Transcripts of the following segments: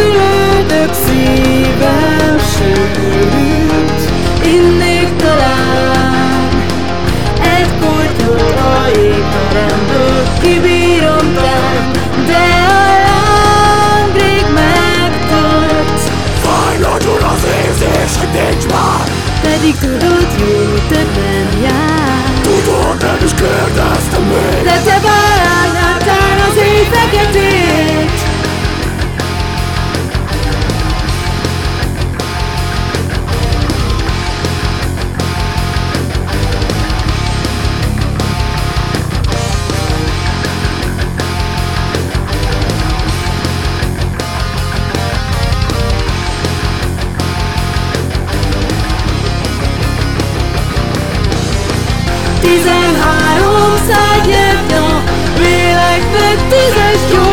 Oh. Tizenhárom szágyepnya, mélek tízes gyors.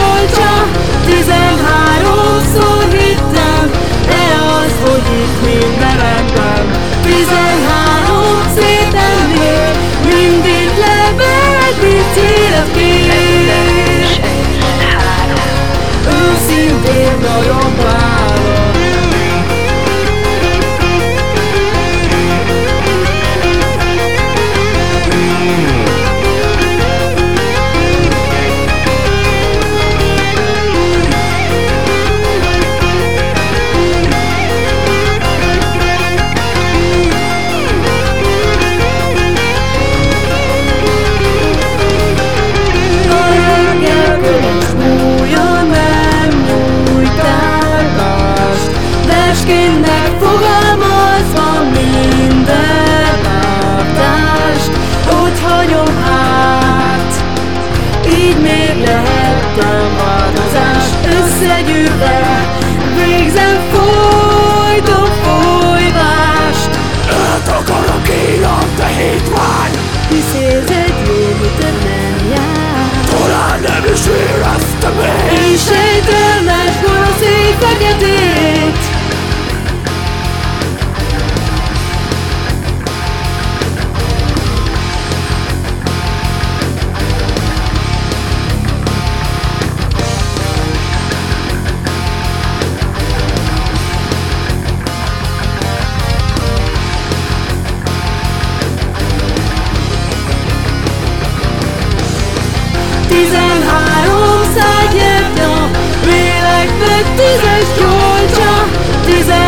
de duvet Tizenhárom szágyepja, léleknek tízes gyógya, tizen